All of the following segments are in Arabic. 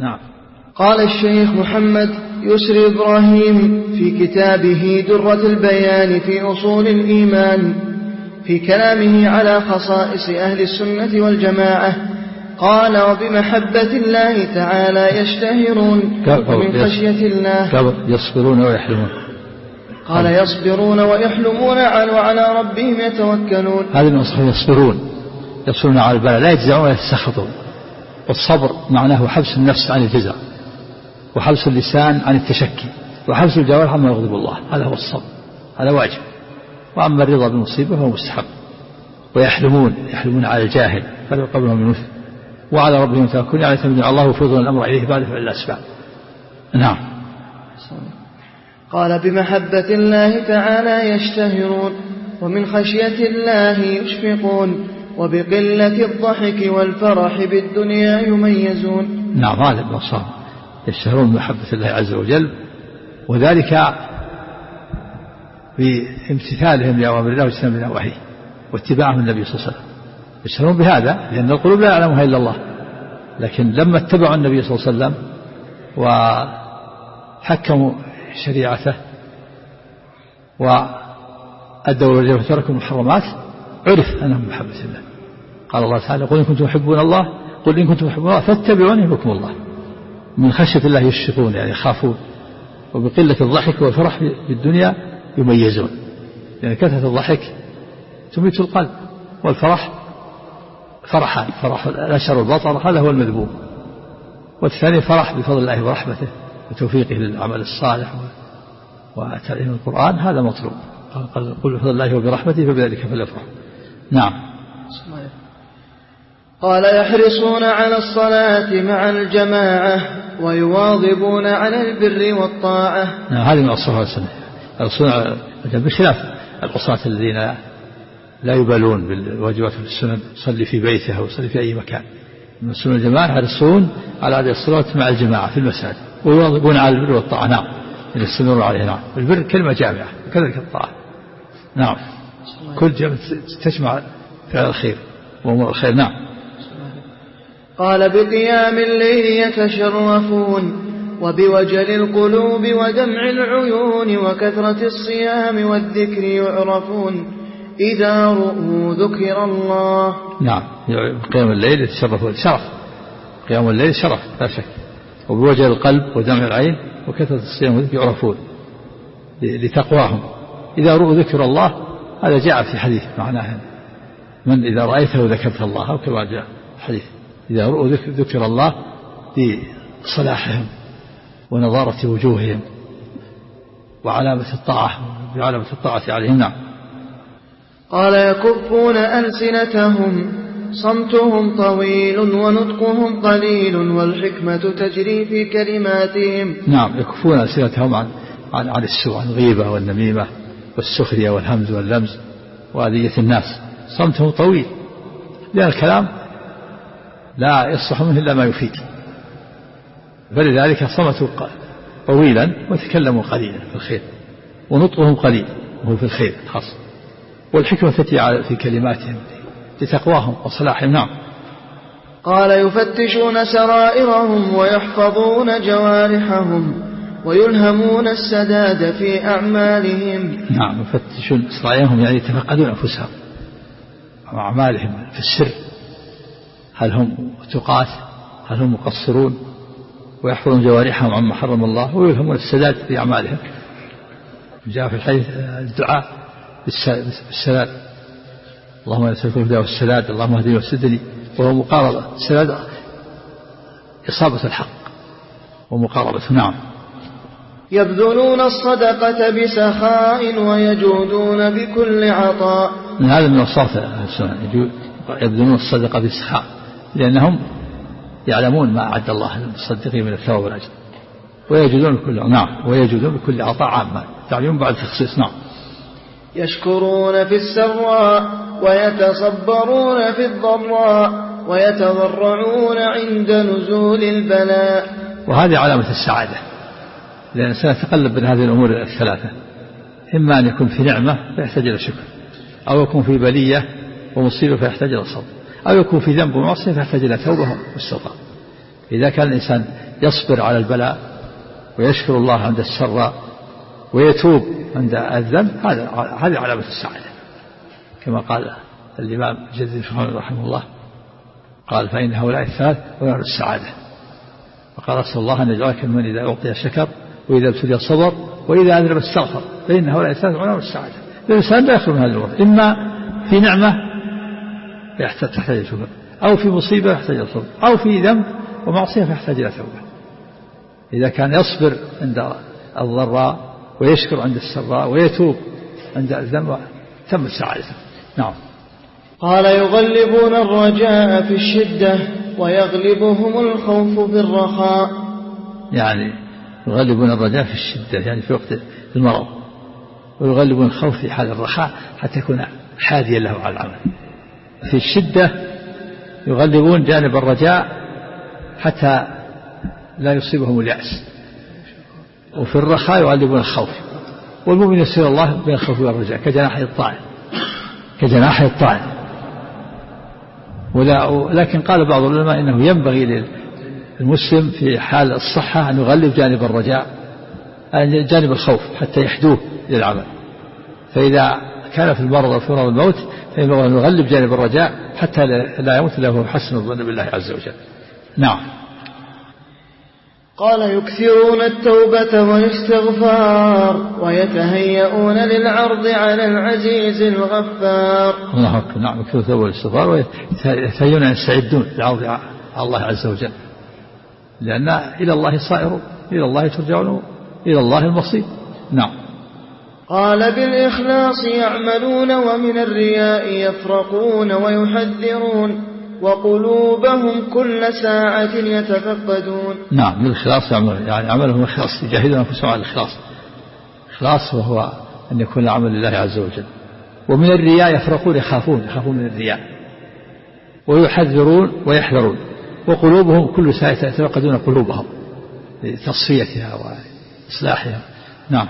نعم. قال الشيخ محمد يسر إبراهيم في كتابه درة البيان في أصول الإيمان في كلامه على خصائص أهل السنة والجماعة. قال وبمحبة الله تعالى يشتهرون ومن خشية الله. يصبرون ويحلمون. قال يصبرون ويحلمون وعلى ربهم يتوكلون. هذه من يصبرون. يصبرون على البلاء لا يجزعون ولا يتسخطون والصبر معناه حبس النفس عن الجزع وحبس اللسان عن التشكي وحبس الجوارح عما يغضب الله هذا هو الصبر هذا واجب. وأما الرضا بالمصيبة فهو مستحب. ويحلمون يحلمون على الجاهل فلا قبلهم من مثل وعلى ربهم يتوكلون يعني تمنع الله وفوض الأمر إليه بعد فعل الأسباب. نعم. قال بمحبة الله تعالى يشتهرون ومن خشية الله يشفقون. وبقلة الضحك والفرح بالدنيا يميزون. نعم هذا النصارى يشتهرون بمحبة الله عز وجل وذلك بامتثالهم لأوامر الله واجتناب نواهيه واتباعهم النبي صلى الله عليه وسلم. يشتهرون بهذا لأن القلوب لا يعلمها إلا الله. لكن لما اتبعوا النبي صلى الله عليه وسلم وحكموا شريعته وأدوا وتركوا المحرمات عرف أنهم محبة الله. قال الله تعالى قل إن كنتم تحبون الله قل إن كنتم تحبون الله فاتبعوني يحبكم الله. من خشية الله يشفقون يعني يخافون وبقلة الضحك والفرح بالدنيا يميزون. يعني كثرة الضحك تميت القلب والفرح فرحان فرح الأشر والبطر هذا هو المذموم. والثاني فرح بفضل الله ورحمته وتوفيقه للعمل الصالح وتعليم القرآن هذا مطلوب. قل بفضل الله وبرحمته فبذلك فليفرح. نعم. قال يحرصون على الصلاة مع الجماعة ويواظبون على البر والطاعة. نعم هذه من الصلاة والسنة يحرصون بخلاف العصاة الذين لا يبالون بالواجبات في السنن. يصلي في بيته أو يصلي في أي مكان. من السنة الجماعة يحرصون على هذه الصلاة مع الجماعة في المساجد. ويواظبون على البر والطاعة. نعم. يستمرون عليه نعم. البر كلمة جامعة كذلك الطاعة. نعم. كل جمع تجمع فعل الخير وأمور الخير. نعم. قال بقيام الليل يتشرفون وبوجل القلوب ودمع العيون وكثرة الصيام والذكر يعرفون إذا رؤوا ذكر الله. نعم. قيام الليل يتشرفون. شرف. قيام الليل شرف لا شك. وبوجه القلب ودمع العين وكثرة الصيام والذكر يعرفون لتقواهم. إذا رؤوا ذكر الله هذا جاء في حديث معناه من إذا رأيته ذكرت الله أو كما جاء الحديث إذا رؤوا ذكر الله بصلاحهم ونضارة وجوههم وعلامة الطاعة بعلامة الطاعة عليهم نعم. قال يكفون ألسنتهم صمتهم طويل ونطقهم قليل والحكمة تجري في كلماتهم. نعم يكفون ألسنتهم عن عن عن السوء عن الغيبة والنميمة. والسخرية والهمز واللمز وأذية الناس. صمتهم طويل. لأن الكلام لا يصلح منه إلا ما يفيد. فلذلك صمتوا طويلا وتكلموا قليلا في الخير. ونطقهم قليل وهو في الخير خاصة. والحكمة تأتي في كلماتهم لتقواهم وصلاحهم. نعم. قال يفتشون سرائرهم ويحفظون جوارحهم. ويلهمون السداد في أعمالهم. نعم يفتشون سرائرهم يعني يتفقدون أنفسهم وأعمالهم في السر. هل هم تقاة هل هم مقصرون؟ ويحفظون جوارحهم عما حرم الله ويلهمون السداد في أعمالهم. جاء في الحديث الدعاء بالسداد اللهم نسألك الهدى والسداد اللهم اهدني وسدني وهو مقاربة السداد إصابة الحق ومقاربته نعم. يبذلون الصدقة بسخاء ويجودون بكل عطاء. من هذا من أوصاف يبذلون الصدقة بسخاء لأنهم يعلمون ما أعد الله للمصدقين من الثواب والأجر. ويجودون بكل نعم ويجودون بكل عطاء عامة تعليم بعد تخصيص نعم. يشكرون في السراء ويتصبرون في الضراء ويتضرعون عند نزول البلاء. وهذه علامة السعادة. الإنسان يتقلب بين هذه الأمور الثلاثة. إما أن يكون في نعمة فيحتاج إلى شكر أو يكون في بلية ومصيبة فيحتاج إلى صبر أو يكون في ذنب ومعصية فيحتاج إلى توبة واستغفار. إذا كان الإنسان يصبر على البلاء ويشكر الله عند السراء ويتوب عند الذنب هذا هذه علامة السعادة. كما قال الإمام جديد رحمه الله قال فإن هؤلاء الثلاث ونال السعادة. وقال أسأل الله أن يجعلك من إذا أعطي شكر وإذا ابتلي صبر وإذا أذنب استغفر. فإن هؤلاء الثلاث عنوان السعادة الإنسان لا يخلو من هذه الأمور إما في نعمة يحتاج تحتاج إلى شكر أو في مصيبة يحتاج إلى صبر أو في ذنب ومعصية فيحتاج إلى توبة. إذا كان يصبر عند الضراء ويشكر عند السراء ويتوب عند الذنب تم سعادته نعم. قال يغلبون الرجاء في الشدة ويغلبهم الخوف في الرخاء يعني يغلبون الرجاء في الشدة يعني في وقت المرض. ويغلبون الخوف في حال الرخاء حتى يكون حاديا له على العمل في الشدة يغلبون جانب الرجاء حتى لا يصيبهم اليأس. وفي الرخاء يغلبون الخوف. والمؤمن يسير الله بين الخوف والرجاء كجناح الطائر. كجناح الطائر. ولا لكن قال بعض العلماء إنه ينبغي للمسلم في حال الصحة أن يغلب جانب الرجاء جانب الخوف حتى يحدوه للعمل فإذا كان في المرض أو في مرض الموت فينبغي أن يغلب جانب الرجاء حتى لا يموت الا وهو حسن الظن بالله عز وجل. نعم. قال يكثرون التوبة والاستغفار ويتهيئون للعرض على العزيز الغفار الله أكبر نعم يكثرون التوبة والاستغفار ويتهيئون أن يستعدون للعرض على الله عز وجل لأن إلى الله صائر إلى الله ترجعون إلى الله المصير. نعم. قال بالإخلاص يعملون ومن الرياء يفرقون ويحذرون وقلوبهم كل ساعة يتفقدون. نعم بالإخلاص يعمل يعني عملهم إخلاص يجاهدون أنفسهم على الإخلاص. إخلاص وهو أن يكون العمل لله عز وجل. ومن الرياء يفرقون يخافون يخافون من الرياء. ويحذرون ويحذرون. وقلوبهم كل ساعة يتفقدون قلوبهم لتصفيتها وإصلاحها. نعم.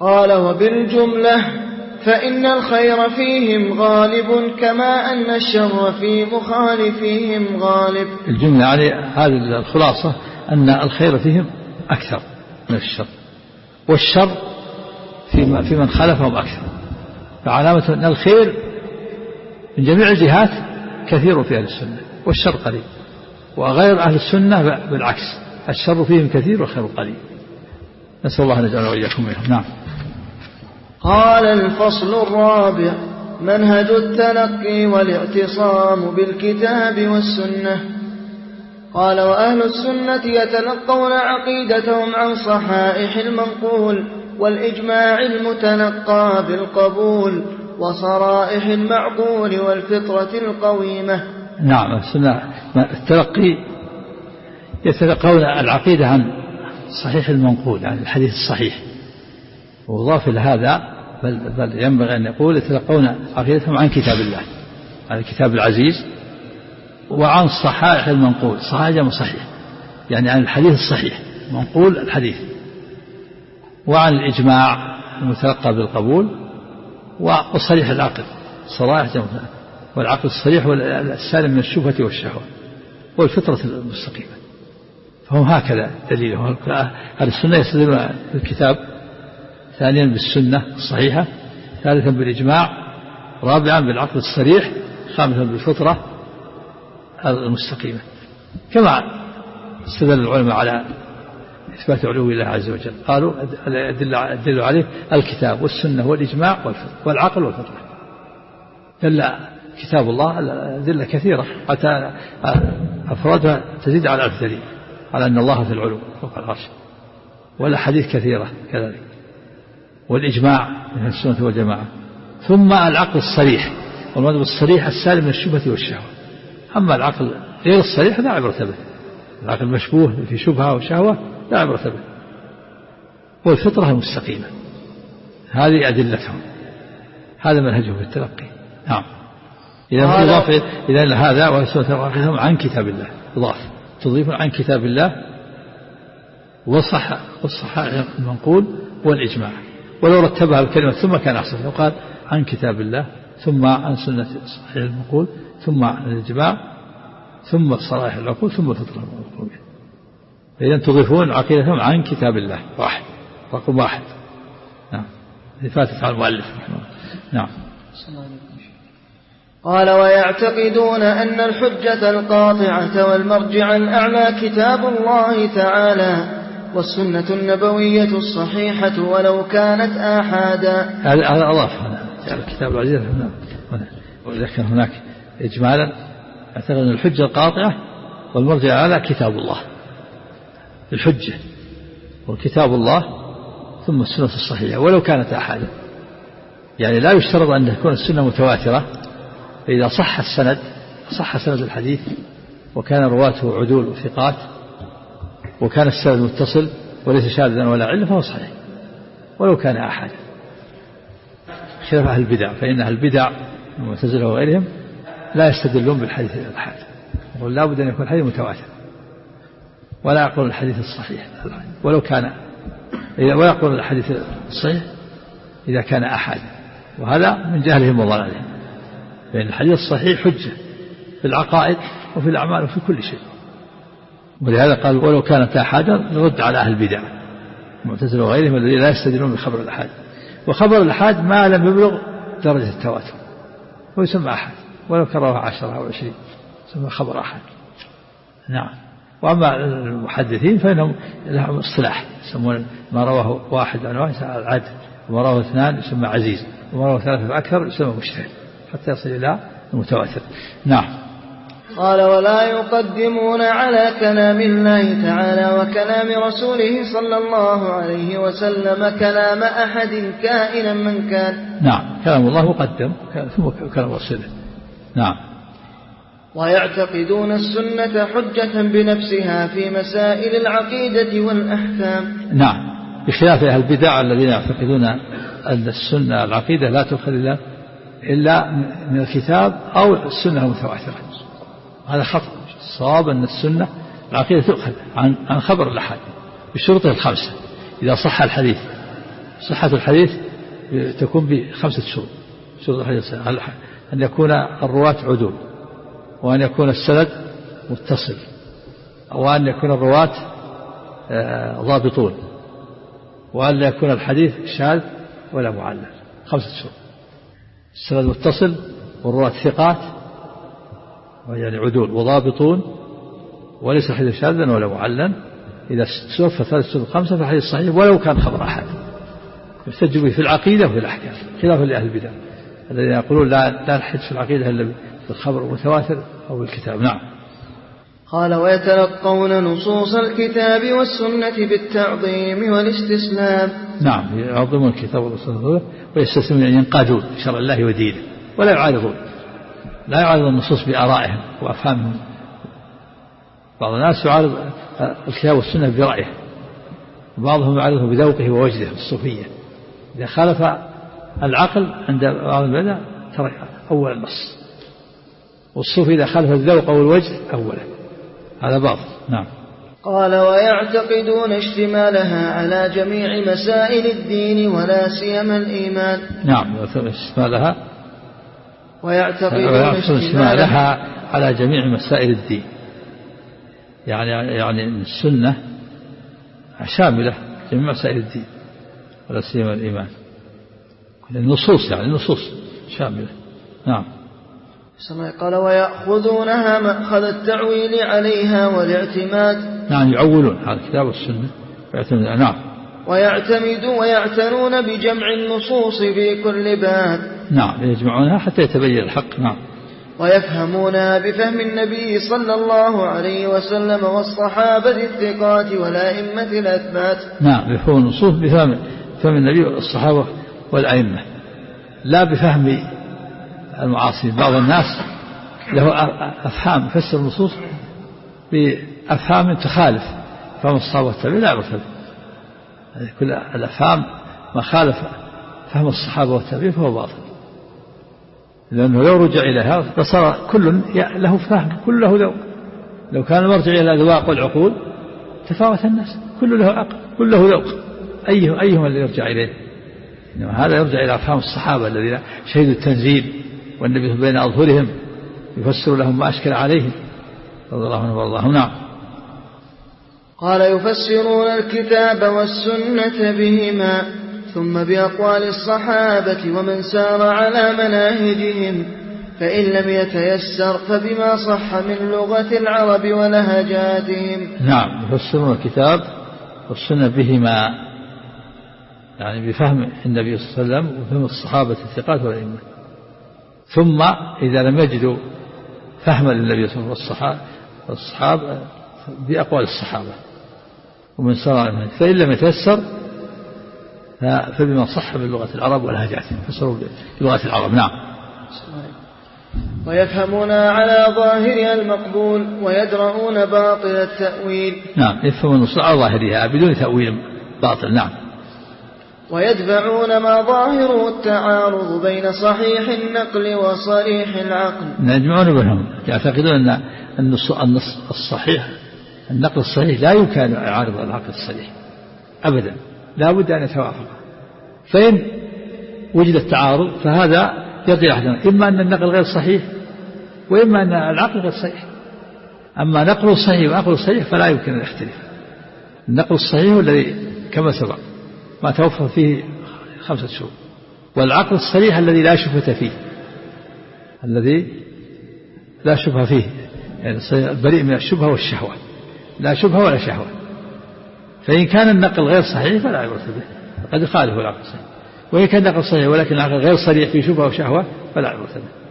قال وبالجملة فإن الخير فيهم غالب كما أن الشر في مخالفيهم غالب. الجملة يعني هذه الخلاصة أن الخير فيهم أكثر من الشر. والشر في في من خالفهم أكثر. فعلامة أن الخير من جميع الجهات كثير في أهل السنة والشر قليل. وغير أهل السنة بالعكس الشر فيهم كثير والخير قليل. نسأل الله أن يجعلنا وإياكم منهم. نعم. قال الفصل الرابع منهج التلقي والاعتصام بالكتاب والسنة. قال وأهل السنة يتلقون عقيدتهم عن صحائح المنقول والإجماع المتلقى بالقبول وصرائح المعقول والفطرة القويمة. نعم السنة التلقي يتلقون العقيدة عن صحيح المنقول عن الحديث الصحيح. وأضاف إلى هذا بل, بل ينبغي أن يقول يتلقون عقيدتهم عن كتاب الله عن الكتاب العزيز وعن صحائح المنقول. صحائح جمع صحيح يعني عن الحديث الصحيح منقول الحديث. وعن الإجماع المتلقى بالقبول وصريح العقل صرائح جمع والعقل الصريح والسالم من الشبهة والشهوة والفطرة المستقيمة. فهم هكذا دليلهم أهل السنة يستدلون بالكتاب ثانيا بالسنة الصحيحة ثالثا بالإجماع رابعا بالعقل الصريح خامسا بالفطرة المستقيمة. كما استدل العلماء على إثبات علو الله عز وجل. قالوا الدل عليه الكتاب والسنة والإجماع والعقل والفطرة. دل كتاب الله أدلة كثيرة حتى أفرادها تزيد على ألف دليل على أن الله في العلو فوق العرش. والأحاديث كثيرة كذلك. والإجماع من السنة والجماعة. ثم العقل الصريح. والمذهب الصريح السالم من الشبهة والشهوة. أما العقل غير الصريح لا عبرة به. العقل المشبوه في شبهة وشهوة لا عبرة به. والفطرة المستقيمة. هذه أدلتهم. هذا منهجهم في التلقي. نعم. إذا إضاف إلى هذا وسنة عن كتاب الله. إضاف تضيف عن كتاب الله وصح والصحائح المنقول والإجماع. ولو رتبها الكلمة ثم كان أحسن. لو قال عن كتاب الله ثم عن سنة صحيح المقول ثم عن الإجماع ثم صلاح العقول ثم الفطرة المقول إذا تضيفون عقيدتهم عن كتاب الله. واحد. رقم واحد. نعم. فاتت على المؤلف نعم. قال ويعتقدون أن الحجة القاطعة والمرجع الأعلى كتاب الله تعالى والسنة النبوية الصحيحة ولو كانت آحادا. هذا أضاف الكتاب العزيز؟ وذكر هناك إجمالا أعتقد أن الحجة القاطعة والمرجع الأعلى كتاب الله. الحجة وكتاب الله ثم السنة الصحيحة ولو كانت آحادا. يعني لا يشترط أن تكون السنة متواترة. فإذا صح السند صح سند الحديث وكان رواته عدول وثقات وكان السند متصل وليس شاذا ولا علة فهو صحيح ولو كان أحد. خلاف أهل البدع فإن أهل البدع المعتزلة وغيرهم لا يستدلون بالحديث الأحاد يقول لابد أن يكون الحديث متواتر. ولا يقول الحديث الصحيح ولو كان ولا يقول الحديث الصحيح إذا كان أحد وهذا من جهلهم وضلالهم. لأن الحديث الصحيح حجة في العقائد وفي الأعمال وفي كل شيء. ولهذا قال ولو كانت آحادا نرد على أهل البدع المعتزلة وغيرهم الذين لا يستدلون بخبر الأحاد. وخبر الأحاد ما لم يبلغ درجة التواتر ويسمى أحد ولو كرره عشرة أو عشرين يسمى خبر أحد نعم. وأما المحدثين فإنهم لهم اصطلاح يسمون ما رواه واحد عن واحد العدل وما رواه اثنان يسمى عزيز وما رواه ثلاثة فأكثر يسمى مجتهد. حتى يصل إلى المتواتر. نعم. قال ولا يقدمون على كلام الله تعالى وكلام رسوله صلى الله عليه وسلم كلام أحد كائنا من كان. نعم. كلام الله مقدم ثم كلام رسوله. نعم. ويعتقدون السنة حجة بنفسها في مسائل العقيدة والأحكام. نعم. بخلاف أهل البدع الذين يعتقدون أن السنة العقيدة لا تؤخذ إلا إلا من الكتاب أو السنة المتواترة. هذا خطأ. الصواب أن السنة العقيدة تؤخذ عن عن خبر الأحد بشروطه الخمسة. إذا صح الحديث صحة الحديث تكون بخمسة شروط. شروط الحديث أن يكون الرواة عدول وأن يكون السند متصل وأن يكون الرواة آه، ضابطون وأن لا يكون الحديث شاذ ولا معلل. خمسة شروط. السند متصل والرواة ثقات يعني عدول وضابطون وليس الحديث شاذا ولا معلا إذا توفى ثلاث سنة خمسة فالحديث صحيح ولو كان خبر أحد. يحتج به في العقيدة وفي الأحكام خلافا لأهل البدع. الذين يقولون لا لا نحج في العقيدة إلا بالخبر المتواتر أو بالكتاب. نعم. قال ويتلقون نصوص الكتاب والسنة بالتعظيم والاستسلام نعم. يعظمون الكتاب والسنة ويستسلمون يعني ينقادون شرع الله ودينه ولا يعارضون. لا يعارض النصوص بآرائهم وأفهامهم. بعض الناس يعارض الكتاب والسنة برأيه. وبعضهم يعارضه بذوقه ووجده الصوفية. إذا خالف العقل عند بعض البدع ترك أول النص. والصوفي إذا خالف الذوق أو الوجه أوله. هذا باطل. نعم. قال ويعتقدون اشتمالها على جميع مسائل الدين ولا سيما الإيمان. نعم اشتمالها. ويعتقدون اشتمالها على جميع مسائل الدين. يعني يعني السنة شاملة جميع مسائل الدين ولا سيما الإيمان. النصوص يعني النصوص شاملة. نعم. قال ويأخذونها مأخذ التعويل عليها والاعتماد. نعم يعولون. هذا الكتاب والسنة ويعتمد نعم. ويعتمدون ويعتنون بجمع النصوص في كل باب. نعم يجمعونها حتى يتبين الحق. نعم. ويفهمونها بفهم النبي صلى الله عليه وسلم والصحابة الثقات والأئمة الأثبات. نعم يفهم النصوص بفهم فهم النبي والصحابة والأئمة. لا بفهم المعاصرين بعض الناس له أفهام يفسر النصوص بأفهام تخالف. فهم الصحابة والتابعين لا يعرف. هذه كل الأفهام ما خالف فهم الصحابة والتابعين فهو باطل. لأنه لو رجع إليها فصار كل له فهم كل له ذوق. لو كان المرجع إلى الأذواق والعقول تفاوت الناس. كل له عقل كل له ذوق. أيه أيهما اللي يرجع إليه؟ إنما هذا يرجع إلى أفهام الصحابة الذين شهدوا التنزيل. والنبي بين أظهرهم يفسر لهم ما أشكل عليهم. رضي الله عنه وأرضاه. نعم. قال يفسرون الكتاب والسنة بهما ثم بأقوال الصحابة ومن سار على مناهجهم فإن لم يتيسر فبما صح من لغة العرب ولهجاتهم. نعم. يفسرون الكتاب والسنة بهما يعني بفهم النبي صلى الله عليه وسلم وفهم الصحابة الثقات والأئمة. ثم إذا لم يجدوا فهما للنبي صلى الله عليه وسلم والصحابة بأقوال الصحابة ومن سار فإن لم يتيسر فبما صح من لغة العرب ولهجاتهم فسروا بلغة العرب نعم. ويفهمون على ظاهرها المقبول ويدرؤون باطل التأويل. نعم يفهمون على ظاهرها بدون تأويل باطل نعم. ويدفعون ما ظاهره التعارض بين صحيح النقل وصريح العقل. يجمعون بينهم يعتقدون أن النص الصحيح النقل الصحيح لا يمكن أن يعارض العقل الصحيح أبدا لا بد أن يتوافق. فإن وجد التعارض فهذا يرجع أحدهما إما أن النقل غير صحيح وإما أن العقل غير صحيح. أما نقل الصحيح وعقل الصحيح فلا يمكن أن يختلف النقل الصحيح الذي كما سبق ما توفر فيه خمسة شهور والعقل الصريح الذي لا شبهة فيه. الذي لا شبهة فيه. يعني البريء من الشبهة والشهوة. لا شبهة ولا شهوة. فإن كان النقل غير صحيح فلا عبرة به. قد يخالف العقل الصحيح وإن كان النقل صحيح ولكن العقل غير صريح في شبهة وشهوة فلا عبرة به.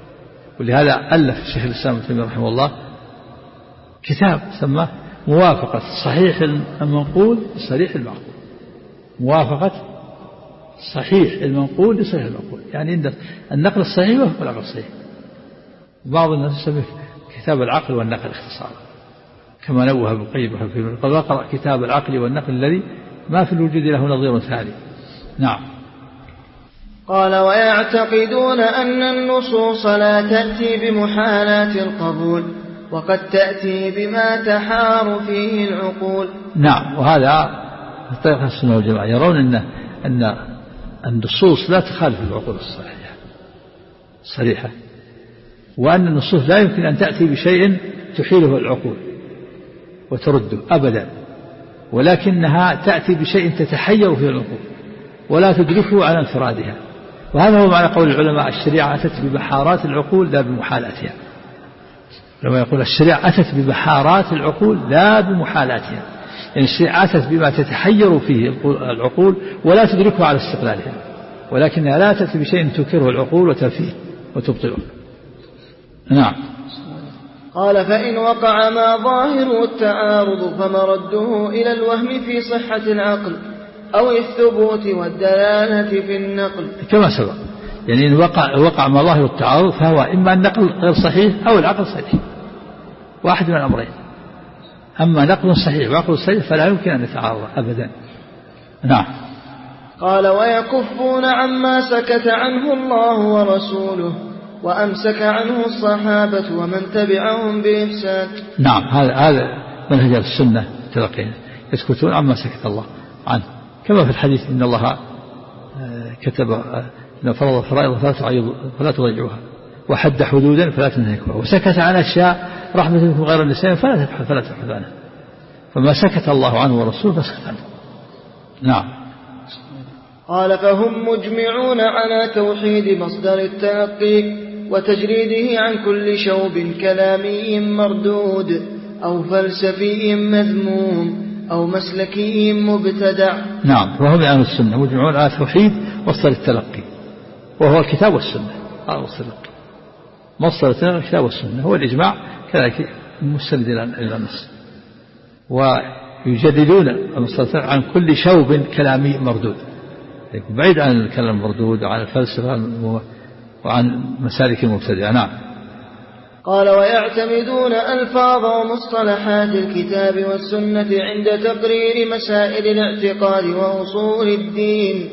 ولهذا ألف الشيخ الإسلام ابن تيمية رحمه الله كتاب سماه موافقة صحيح المنقول لصريح المعقول. موافقة صحيح المنقول لصحيح المنقول. يعني النقل الصحيح وهو العقل الصحيح. بعض الناس يسميه كتاب العقل والنقل اختصارا. كما نوه ابن القيم في قال اقرأ كتاب العقل والنقل الذي ما في الوجود له نظير ثاني. نعم. قال ويعتقدون أن النصوص لا تأتي بمحالات القبول وقد تأتي بما تحار فيه العقول. نعم وهذا طريقة السنة والجماعة يرون أن أن النصوص لا تخالف العقول الصحيحة. الصريحة وأن النصوص لا يمكن أن تأتي بشيء تحيله العقول وترده أبدا ولكنها تأتي بشيء تتحير فيه العقول ولا تدركه على انفرادها. وهذا هو معنى قول العلماء الشريعة أتت ببحارات العقول لا بمحالاتها. لما يقول الشريعة أتت ببحارات العقول لا بمحالاتها. أتت بما تتحير فيه العقول ولا تدركه على استقلالها ولكنها لا تأتي بشيء تكره العقول وتفيه وتبطله. نعم. قال فإن وقع ما ظاهره التعارض فمرده إلى الوهم في صحة العقل أو الثبوت والدلالة في النقل. كما سبق. يعني إن وقع, وقع ما ظاهر التعارض فهو إما النقل غير صحيح أو العقل صحيح. واحد من الأمرين. أما نقل صحيح وعقل صحيح فلا يمكن أن يتعارض أبدا. نعم. قال ويكفون عما سكت عنه الله ورسوله وأمسك عنه الصحابة ومن تبعهم بإحسان. نعم هذا هذا منهج السنة تلقينا يسكتون عما سكت الله عنه. كما في الحديث إن الله آه، كتب آه، إن فرض فرائض فلا فلا تضيعوها وحد حدودا فلا تنهكوها وسكت عن أشياء رحمة بكم غير النساء فلا تبحث فلا تبحث عنها فما سكت الله عنه ورسوله فسكت عنه. نعم. قال فهم مجمعون على توحيد مصدر التلقي وتجريده عن كل شوب كلامي مردود أو فلسفي مذموم أو مسلكي مبتدع. نعم. وهم أهل السنة مجمعون على توحيد مصدر التلقي. وهو الكتاب والسنة مصدر التلقي. مصدر التلقي الكتاب والسنة هو الإجماع كذلك مستند إلى النص. ويجددون المصدر عن كل شوب كلامي مردود. بعيد عن الكلام المردود وعن الفلسفة وعن مسالك المبتدعة نعم. قال ويعتمدون ألفاظ ومصطلحات الكتاب والسنة عند تقرير مسائل الاعتقاد وأصول الدين.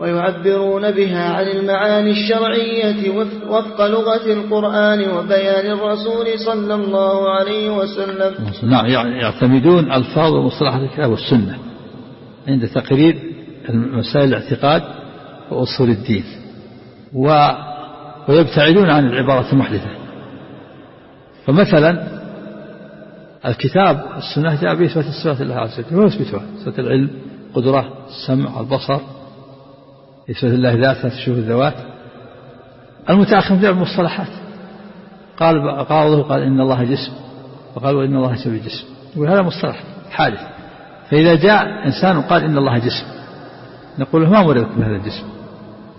ويعبرون بها عن المعاني الشرعية وفق لغة القرآن وبيان الرسول صلى الله عليه وسلم. نعم يعتمدون ألفاظ ومصطلحات الكتاب والسنة عند تقرير مسائل الاعتقاد وأصول الدين و ويبتعدون عن العبارة المحدثة. فمثلا الكتاب السنة جاء بإثبات الصفات لله عز وجل ويثبتها صفة العلم قدرة السمع البصر إثبات الله ذاته تشوف الذوات. المتأخر جاء بالمصطلحات قال قال قال إن الله جسم. وقال وإن الله يسوي جسم وهذا مصطلح حادث. فإذا جاء إنسان قال إن الله جسم نقول له ما مريدك بهذا الجسم؟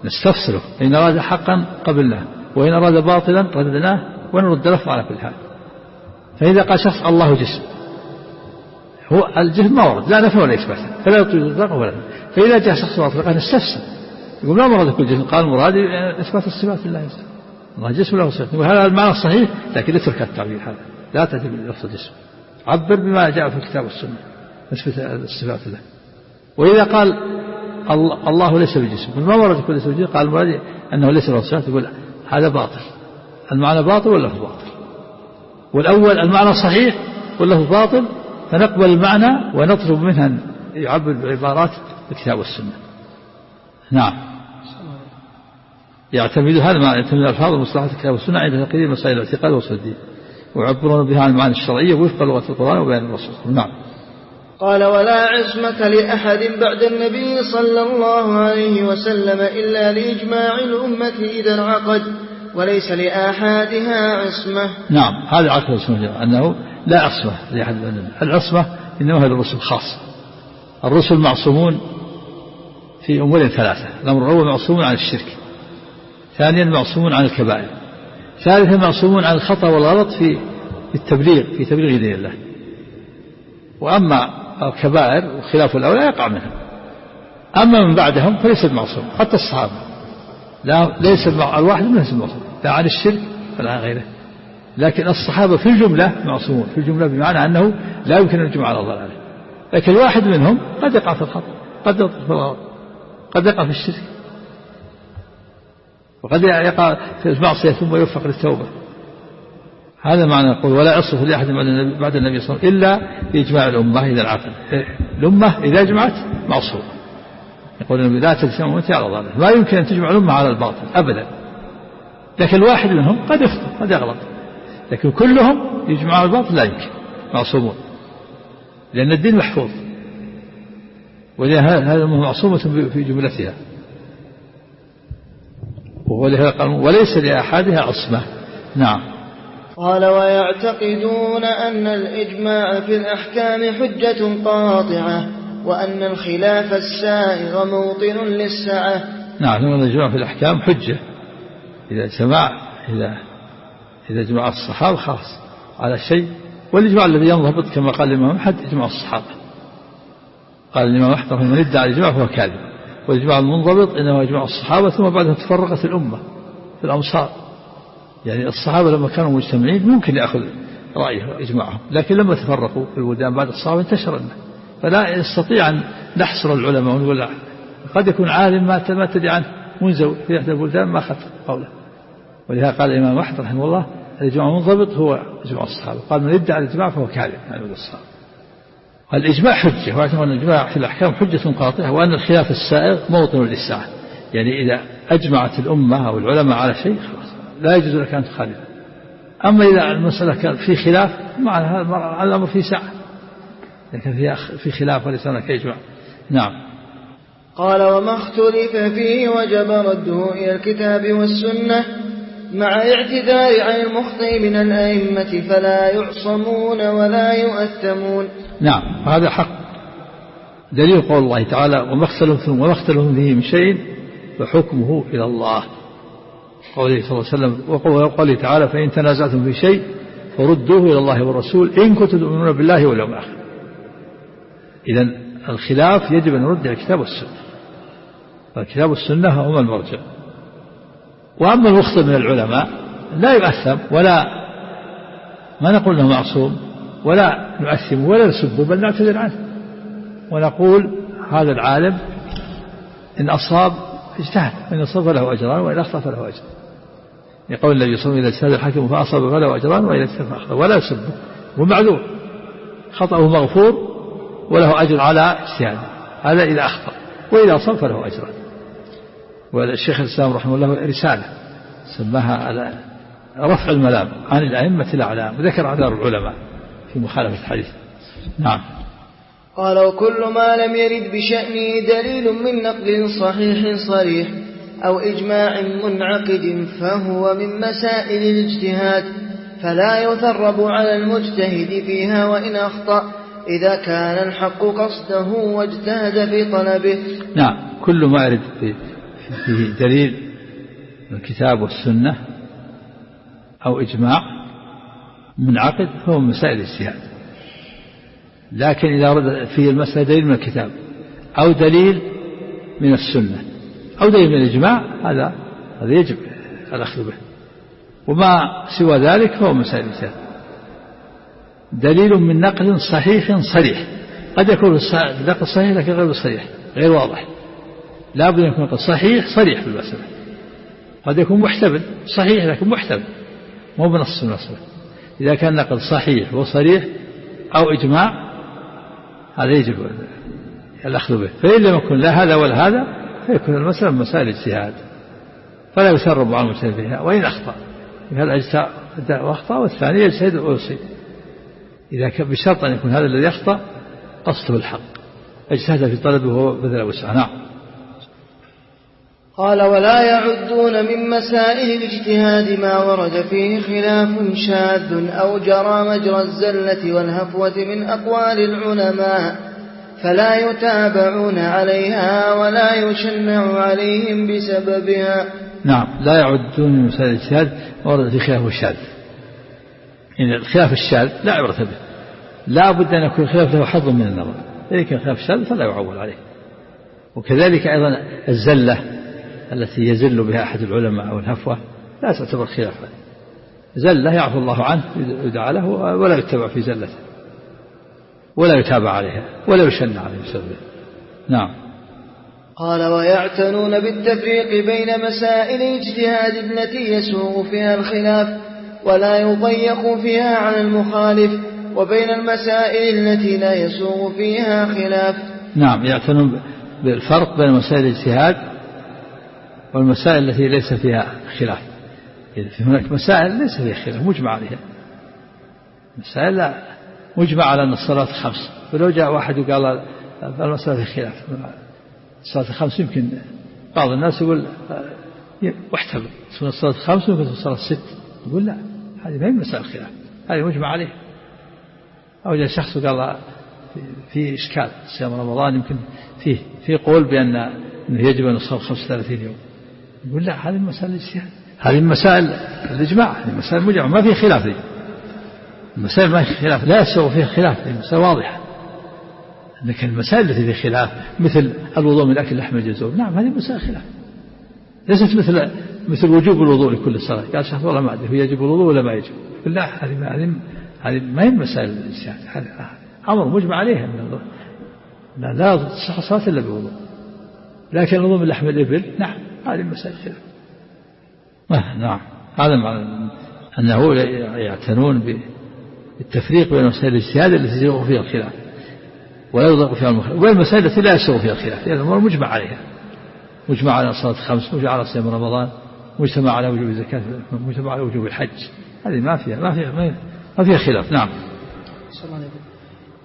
نستفسره. إن أراد حقا قبلناه. وإن أراد باطلا رددناه ونرد له على كل حال. فإذا قال شخص الله جسم هو الجسم ما ورد. لا نفى ولا إثبات. فلا إطلاقه ولا فإذا جاء شخص أطلقه نستفسر. يقول ما مراد كل جسم. قال مراد إثبات الصفات لله جسم الله جسم له صفات وهذا المعنى الصحيح لكن اترك التعبير هذا. لا تأتي بلفظ الجسم. عبر بما جاء في الكتاب والسنة. نثبت الصفات له. وإذا قال الله ليس بجسم. ما ورد كل بجسم قال المراد أنه ليس له صفات. يقول هذا باطل. المعنى باطل ولا هو باطل؟ والأول المعنى صحيح هو باطل؟ فنقبل المعنى ونطلب منه أن يعبر بعبارات الكتاب والسنة. نعم. يعتمد هذا ما يعتمد الفاظ ومصطلحات الكتاب والسنة عند تقرير مسائل الاعتقاد وصول الدين ويعبرون بها عن المعاني الشرعية وفق لغة القرآن وبيان الرسول. نعم. قال ولا عصمة لأحد بعد النبي صلى الله عليه وسلم إلا لإجماع الأمة إذا انعقد وليس لآحادها عصمة. نعم. هذا عقل السنة أنه لا عصمة لأحد بعد النبي. العصمة إنما هي الرسل خاصة الرسل معصومون في أمور ثلاثة. الأمر الأول معصوم عن الشرك. ثانيا معصوم عن الكبائر. ثالثا معصومون عن الخطأ والغلط في التبليغ في تبليغ دين الله. وأما الكبائر وخلاف الأولى يقع منها. أما من بعدهم فليس المعصوم حتى الصحابة. لا ليس الواحد منهم ليس المعصوم لا عن الشرك ولا عن غيره. لكن الصحابة في الجملة معصومون في الجملة بمعنى أنه لا يمكن أن يجمع على ضلاله لكن الواحد منهم قد يقع في الخطأ قد يقع في الغلط قد يقع في الشرك. وقد يقع في المعصية ثم يوفق للتوبة. هذا معنى نقول ولا عصر لأحد بعد النبي صلى الله عليه وسلم إلا بإجماع الأمة إذا العقل. الأمة إذا جمعت معصوم. يقول النبي لا تجتمع أمتي على ضلال ما يمكن أن تجمع الأمة على الباطل أبدا. لكن الواحد منهم قد يخطئ قد يغلط. لكن كلهم يجمعوا على الباطل لا يمكن معصومون. لأن الدين محفوظ. ولهذا هذه معصومة في جملتها. وليس لأحدها عصمة. نعم. قال ويعتقدون أن الإجماع في الأحكام حجة قاطعة وأن الخلاف السائغ موطن للسعة. نعم أن الإجماع في الأحكام حجة. إذا جمع إذا إذا جمع الصحابة خلاص على شيء والإجماع الذي ينضبط كما قال الإمام أحمد إجماع الصحابة. قال الإمام أحمد من ادعى الإجماع فهو كاذب. والإجماع المنضبط إنما إجماع الصحابة ثم بعدها تفرقت الأمة في الأمصار. يعني الصحابة لما كانوا مجتمعين ممكن يأخذ رأيه إجماعهم لكن لما تفرقوا في البلدان بعد الصحابة انتشر الناس. فلا يستطيع أن نحصر العلماء ونقول قد يكون عالم ما ما تدري عنه منزو في إحدى البلدان ما أخذ قوله. ولهذا قال الإمام أحمد رحمه الله الإجماع المنضبط هو إجماع الصحابة. قال من ادعى الإجماع فهو كاذب يعني الصحابة. الإجماع حجة واعتبر أن الإجماع في الأحكام حجة قاطعة وأن الخلاف السائغ موطن للساعة يعني إذا أجمعت الأمة أو العلماء على شيء خلاص لا يجوز لك أن تخالف. أما إذا المسألة كان في خلاف مع الأمر في سعة لكن في خلاف وليس هناك يجمع. نعم. قال وما اختلف فيه وجب رده إلى الكتاب والسنة مع اعتذار عن المخطئ من الأئمة فلا يعصمون ولا يؤثمون. نعم هذا حق. دليل قول الله تعالى وما اختلفتم وما اختلفتم فيه من شيء فحكمه إلى الله. قوله صلى الله عليه وسلم وقوله تعالى فإن تنازعتم في شيء فردوه إلى الله والرسول إن كنتم تؤمنون بالله واليوم الآخر. إذا الخلاف يجب أن نرد إلى الكتاب والسنة الكتاب والسنة هما المرجع. وأما المخطئ من العلماء لا يؤثم ولا ما نقول له معصوم ولا نؤثمه ولا نسبه بل نعتذر عنه ونقول هذا العالم إن أصاب اجتهد إن أصاب فله أجران وإن أخطأ فله أجر. يقول النبي صلى الله عليه وسلم إذا اجتهد الحاكم فأصاب فله أجران وإذا اجتهد فأخطأ. ولا يسبه ومعذور خطأه مغفور وله أجر على اجتهاده. هذا إذا أخطأ وإذا أصاب فله أجران. والشيخ الإسلام رحمه الله رسالة سماها على رفع الملام عن الأئمة الأعلام ذكر أعذار العلماء في مخالفة الحديث. نعم. قال وكل ما لم يرد بشأنه دليل من نقل صحيح صريح أو إجماع منعقد فهو من مسائل الاجتهاد فلا يثرب على المجتهد فيها وإن أخطأ إذا كان الحق قصده واجتهد في طلبه. نعم. كل ما يرد فيه دليل من الكتاب والسنة أو إجماع منعقد فهو من مسائل الاجتهاد لكن إذا ورد فيه المسألة دليل من الكتاب أو دليل من السنة أو دليل من الإجماع هذا هذا يجب الأخذ به. وما سوى ذلك فهو مسائل الاجتهاد دليل من نقل صحيح صريح. قد يكون النقل صحيح لكن غير صريح غير واضح. لا بد أن يكون صحيح صريح في المسألة قد يكون محتمل صحيح لكن محتمل. مو بنص المسألة. إذا كان نقل صحيح وصريح أو إجماع هذا يجب الأخذ به. فإن لم يكن لا هذا ولا هذا فيكون المسألة مسائل الاجتهاد. فلا يسرب على المجتهد فيها وإن أخطأ. هذا اجتهد وأخطأ والثاني يجتهد ويصيب. إذا كان بشرط أن يكون هذا الذي يخطأ قصده الحق أجتهد في طلبه بذل وسعة. نعم. قال ولا يعدون من مسائل الاجتهاد ما ورد فيه خلاف شاذ أو جرى مجرى الزلة والهفوة من أقوال العلماء فلا يتابعون عليها ولا يشنع عليهم بسببها. نعم لا يعدون من مسائل الاجتهاد ما ورد فيه خلاف الشاذ يعني الخلاف الشاذ لا عبرة به. لا بد أن يكون الخلاف له حظ من النظر. إذا كان خلاف الشاذ فلا يعول عليه. وكذلك أيضا الزلة. التي يزل بها أحد العلماء أو الهفوة لا تعتبر خلافا زلة يعفو الله عنه يدعى له ولا يتبع في زلته. ولا يتابع عليها ولا يشن عليه بسببه نعم. قال ويعتنون بالتفريق بين مسائل الاجتهاد التي يسوغ فيها الخلاف ولا يضيق فيها عن المخالف وبين المسائل التي لا يسوغ فيها خلاف. نعم يعتنون بالفرق بين مسائل الاجتهاد والمسائل التي ليس فيها خلاف. هناك مسائل ليس فيها خلاف مجمع عليها. مسائل لا مجمع على أن الصلاة خمس. ولو جاء واحد وقال المسألة في خلاف الصلاة الخمس يمكن بعض الناس يقول واحتمل تكون الصلاة خمس ويمكن الصلاة ست. يقول لا هذه ما هي مسألة خلاف هذه مجمع عليه أو جاء شخص وقال في إشكال صيام رمضان يمكن فيه في قول بأن يجب أن نصوم 35 يوم. يقول لا هذه المسائل الاجتهاد هذه المسائل الإجماع هذه مسائل مجمع ما في خلاف. دي المسائل ما في خلاف لا يسوغ فيها خلاف هذه مسائل واضحة. لكن المسائل التي في خلاف مثل الوضوء من أكل لحم الجزور نعم هذه مسائل خلاف. ليست مثل مثل وجوب الوضوء لكل صلاة. قال شخص والله ما أدري هو يجب الوضوء ولا ما يجب. لا هذه هذه ما هي مسائل الاجتهاد هذا أمر مجمع عليه لا لا تصح الصلاة إلا بوضوء. لكن الوضوء من لحم الإبل نعم. هذه مسائل خلاف نعم. هذا معنى أنه يعتنون بالتفريق بين مسائل الاجتهاد التي يسوغ فيها الخلاف ولا يضيق فيها المخالف والمسائل التي لا يسوغ فيها الخلاف لأن الأمور مجمع عليها. مجمع على صلاة الخمس مجمع على صيام رمضان مجتمع على وجوب الزكاة مجتمع على وجوب الحج. هذه ما فيها ما فيها ما فيها خلاف. نعم.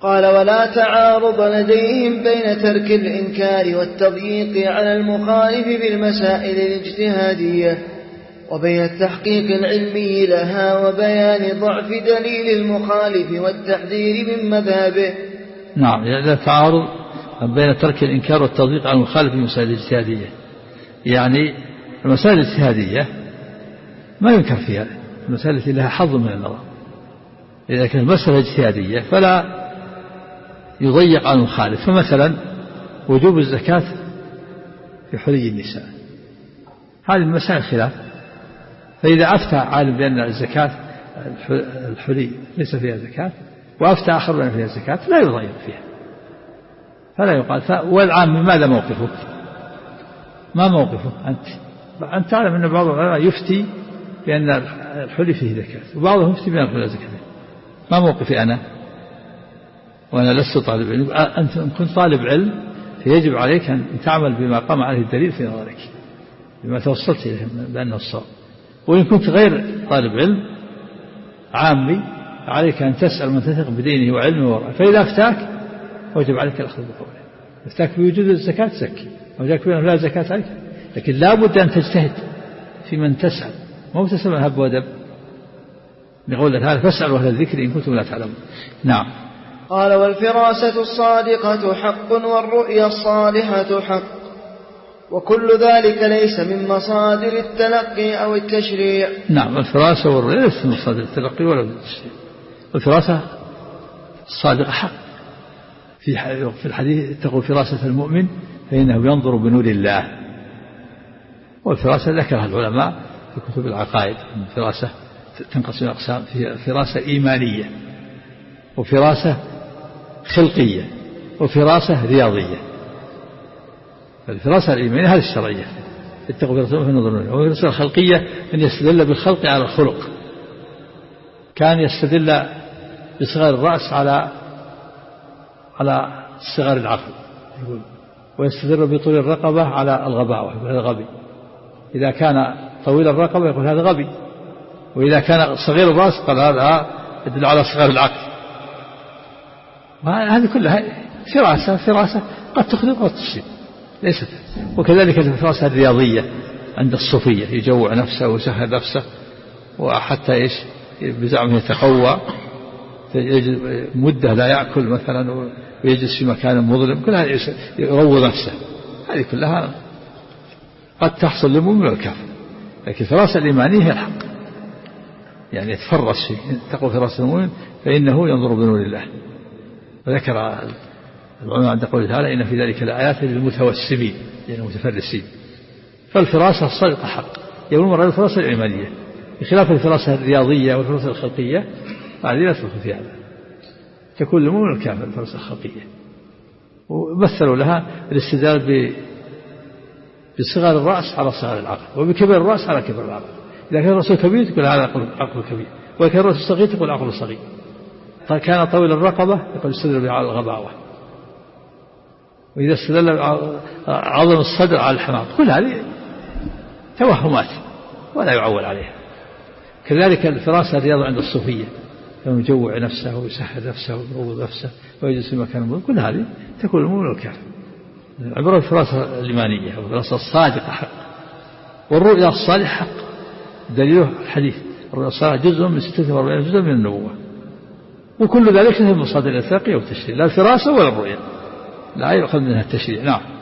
قال ولا تعارض لديهم بين ترك الإنكار والتضييق على المخالف بالمسائل الاجتهادية وبين التحقيق العلمي لها وبيان ضعف دليل المخالف والتحذير من مذهبه. نعم لا تعارض بين ترك الإنكار والتضييق على المخالف بالمسائل الاجتهادية. يعني المسائل الاجتهادية ما ينكر فيها المسائل التي لها حظ من النظر. إذا كانت المسألة اجتهادية فلا يضيق على المخالف. فمثلا وجوب الزكاة في حلي النساء. هذه مسائل خلاف. فإذا أفتى عالم بأن الزكاة الحلي ليس فيها زكاة وأفتى آخر بأن فيها زكاة لا يضيق فيها. فلا يقال. والعام ماذا موقفه ما موقفه أنت؟ أنت تعلم أن بعض العلماء يفتي بأن الحلي فيه زكاة وبعضهم يفتي بأن الحلي زكاة. ما موقفي أنا؟ وأنا لست طالب علم. أنت إن كنت طالب علم فيجب عليك أن تعمل بما قام عليه الدليل في نظرك بما توصلت إليه بأنه الصواب. وإن كنت غير طالب علم عامي عليك أن تسأل من تثق بدينه وعلمه ورأيه فإذا أفتاك وجب عليك الأخذ بقوله. أفتاك بوجود الزكاة زكي وجاك بأنه لا زكاة عليك. لكن لا بد أن تجتهد في من تسأل. مو تسأل من هب ودب لقول تعالى فاسألوا أهل الذكر إن كنتم لا تعلمون. نعم. قال والفراسة الصادقة حق والرؤيا الصالحة حق. وكل ذلك ليس من مصادر التلقي أو التشريع. نعم الفراسة والرؤيا ليست من مصادر التلقي ولا التشريع. الفراسة الصادقة حق. في في الحديث تقول فراسة المؤمن فإنه ينظر بنور الله. والفراسة ذكرها العلماء في كتب العقائد. الفراسة تنقسم أقسام في فراسة إيمانية. وفراسة خلقية وفراسة رياضية. الفراسة الإيمانية هذه الشرعية. اتقوا فراسة في النظر والفراسة الخلقية أن يستدل بالخلق على الخلق. كان يستدل بصغار الرأس على على صغر العقل. يقول ويستدل بطول الرقبة على الغباوة هذا غبي. إذا كان طويل الرقبة يقول هذا غبي. وإذا كان صغير الرأس قال هذا يدل على صغر العقل. هذه كلها فراسة فراسة قد تخلق وقد تصيب ليست وكذلك الفراسة الرياضية عند الصوفية يجوع نفسه ويسهل نفسه وحتى إيش؟ بزعمه يتقوى. مدة لا يأكل مثلا ويجلس في مكان مظلم. كلها يروض نفسه. هذه كلها قد تحصل للمؤمن والكافر. لكن الفراسة الإيمانية هي الحق. يعني يتفرس في تقوى فراسة المؤمن فإنه ينظر بنور الله. وذكر العلماء عند قوله تعالى إن في ذلك لآيات للمتوسمين يعني المتفرسين. فالفراسة الصدقة حق. يقول مرة الفراسة العلمانية بخلاف الفراسة الرياضية والفراسة الخلقية هذه لا تدخل في هذا. تكون للمؤمن الكامل الفراسة الخلقية ومثلوا لها الاستدلال بصغار الرأس على صغار العقل وبكبر الرأس على كبر العقل. إذا كان الرأس كبير تقول هذا عقل كبير وإذا كان الرأس صغير تقول عقل صغير. كان طويل الرقبة يقول استدل على الغباوة وإذا استدل عظم الصدر على الحماق. كل هذه توهمات ولا يعول عليها. كذلك الفراسة الرياضة عند الصوفية يوم يجوع نفسه ويسحر نفسه ويروض نفسه ويجلس في مكان كل هذه تكون المؤمن والكافر عبارة الفراسة الإيمانية الفراسة الصادقة حق. والرؤيا الصالح حق. دليله الحديث. الرؤيا الصالحة جزء من 46 جزء من النبوة. وكل ذلك من مصادر التلقي والتشريع لا الفراسة ولا الرؤيا لا يؤخذ منها التشريع. نعم.